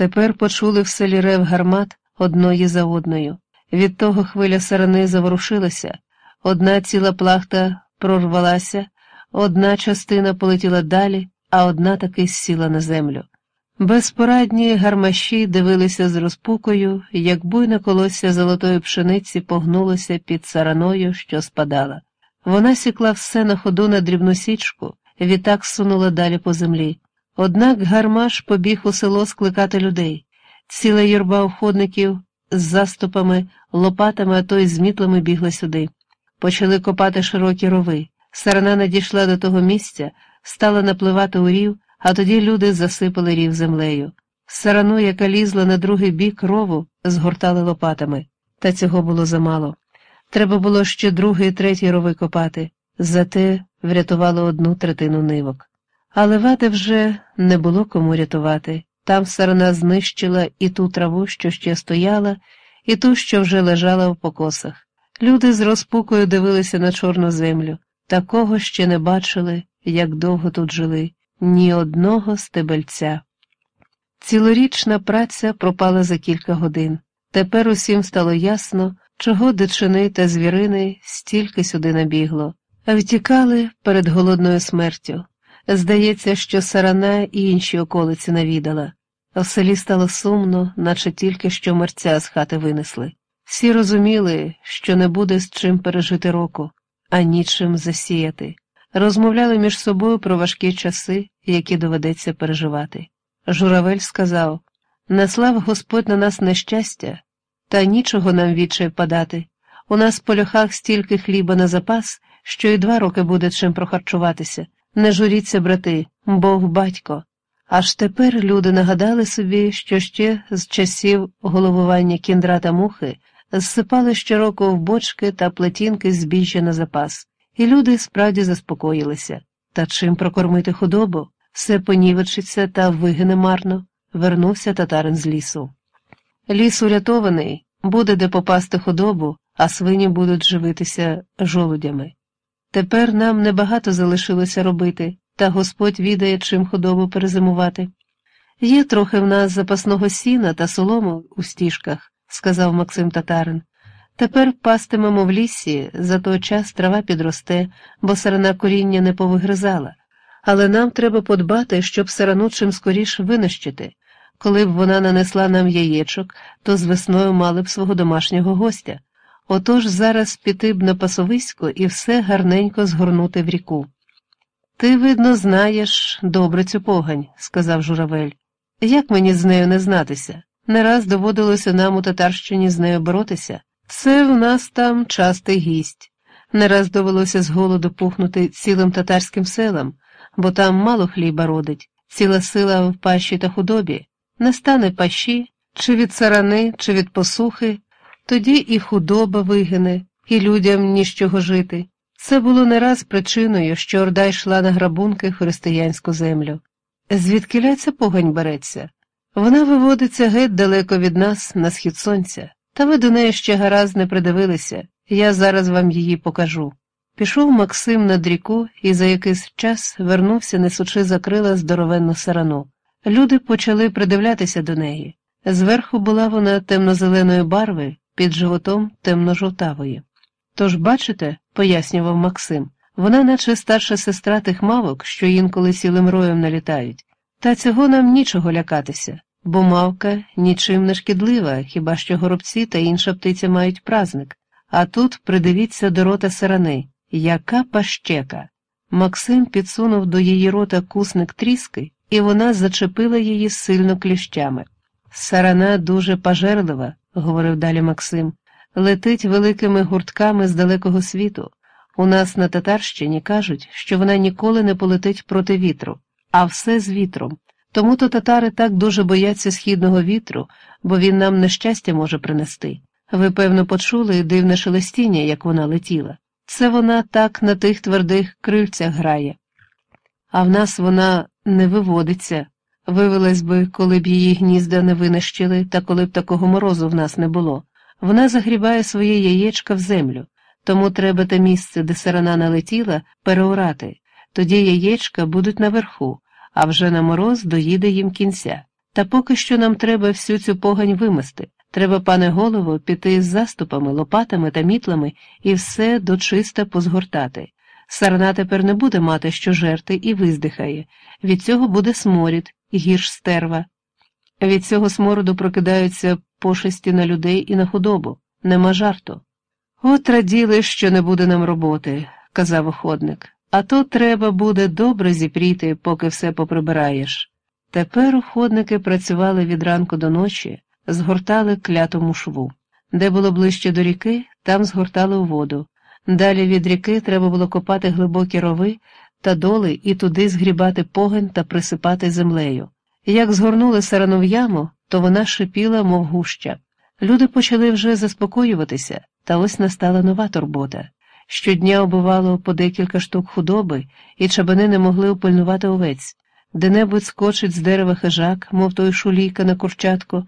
Тепер почули в селі рев гармат одної за одною. Від того хвиля сарани заворушилася, одна ціла плахта прорвалася, одна частина полетіла далі, а одна таки сіла на землю. Безпорадні гармаші дивилися з розпукою, як буйне колосся золотої пшениці погнулося під сараною, що спадала. Вона сікла все на ходу на дрібну січку, відтак сунула далі по землі. Однак гармаш побіг у село скликати людей. Ціла юрба охотників з заступами, лопатами, а то й з мітлами бігла сюди. Почали копати широкі рови. Сарана надійшла до того місця, стала напливати у рів, а тоді люди засипали рів землею. Сарану, яка лізла на другий бік рову, згортали лопатами. Та цього було замало. Треба було ще другий і третій рови копати, зате врятували одну третину нивок. Але вати вже не було кому рятувати. Там сарана знищила і ту траву, що ще стояла, і ту, що вже лежала в покосах. Люди з розпукою дивилися на чорну землю, такого ще не бачили, як довго тут жили, ні одного стебельця. Цілорічна праця пропала за кілька годин. Тепер усім стало ясно, чого дичини та звірини стільки сюди набігло, а втікали перед голодною смертю. Здається, що сарана і інші околиці навідала. В селі стало сумно, наче тільки що мерця з хати винесли. Всі розуміли, що не буде з чим пережити року, а нічим засіяти. Розмовляли між собою про важкі часи, які доведеться переживати. Журавель сказав наслав Господь на нас нещастя, та нічого нам відчай подати. У нас в полюхах стільки хліба на запас, що і два роки буде чим прохарчуватися. Не журіться, брати, Бог батько. Аж тепер люди нагадали собі, що ще з часів головування кіндра та мухи зсипали щороку в бочки та плетінки збіжжя на запас, і люди справді заспокоїлися. Та чим прокормити худобу? Все понівечиться та вигине марно, вернувся татарин з лісу. Ліс урятований, буде де попасти худобу, а свині будуть живитися жолудями. Тепер нам небагато залишилося робити, та Господь відає, чим худобу перезимувати. Є трохи в нас запасного сіна та солому у стіжках, сказав Максим Татарин. Тепер пастимемо в лісі, за той час трава підросте, бо сарана коріння не повигризала. Але нам треба подбати, щоб сарану чим скоріше винищити. Коли б вона нанесла нам яєчок, то з весною мали б свого домашнього гостя. Отож зараз піти б на пасовисько і все гарненько згорнути в ріку. Ти, видно, знаєш добре цю погань, сказав журавель. Як мені з нею не знатися? Не раз доводилося нам у Татарщині з нею боротися. Це в нас там частий гість. Не раз довелося з голоду пухнути цілим татарським селам, бо там мало хліба родить, ціла сила в пащі та худобі. Не стане пащі, чи від сарани, чи від посухи, тоді і худоба вигине, і людям ні чого жити. Це було не раз причиною, що Орда йшла на грабунки християнську землю. Звідки ця погань береться? Вона виводиться геть далеко від нас, на схід сонця, та ви до неї ще гаразд не придивилися, я зараз вам її покажу. Пішов Максим над ріку і за якийсь час вернувся, несучи за крила здоровенну сарану. Люди почали придивлятися до неї. Зверху була вона темно-зеленої барви, під животом темно-жовтавої. Тож, бачите, пояснював Максим, вона, наче старша сестра тих мавок, що інколи цілим роєм налітають. Та цього нам нічого лякатися, бо мавка нічим не шкідлива, хіба що горобці та інша птиця мають празник. А тут придивіться до рота сарани, яка пащека. Максим підсунув до її рота кусник тріски, і вона зачепила її сильно кліщами. Сарана дуже пожерлива, говорив далі Максим, летить великими гуртками з далекого світу. У нас на Татарщині кажуть, що вона ніколи не полетить проти вітру, а все з вітром. Тому то татари так дуже бояться східного вітру, бо він нам нещастя може принести. Ви, певно, почули дивне шелестіння, як вона летіла. Це вона так на тих твердих крильцях грає. А в нас вона не виводиться. Вивелась би, коли б її гнізда не винищили, та коли б такого морозу в нас не було. Вона загрібає своє яєчка в землю, тому треба те місце, де сарана налетіла, переорати. Тоді яєчка будуть наверху, а вже на мороз доїде їм кінця. Та поки що нам треба всю цю погань вимести. Треба, пане голово, піти з заступами, лопатами та мітлами і все дочиста позгортати. Сарна тепер не буде мати що жерти і виздихає. Від цього буде сморід, гірш стерва. Від цього смороду прокидаються пошесті на людей і на худобу. Нема жарту. От раділи, що не буде нам роботи, казав охотник, а то треба буде добре зіпріти, поки все поприбираєш. Тепер уходники працювали від ранку до ночі, згортали клятому шву. Де було ближче до ріки, там згортали у воду. Далі від ріки треба було копати глибокі рови та доли і туди згрібати погань та присипати землею. Як згорнули сарану в яму, то вона шипіла, мов гуща. Люди почали вже заспокоюватися, та ось настала нова турбота. Щодня убивало по декілька штук худоби, і чабани не могли упильнувати овець. Де-небудь скочить з дерева хижак, мов той шулійка на курчатку,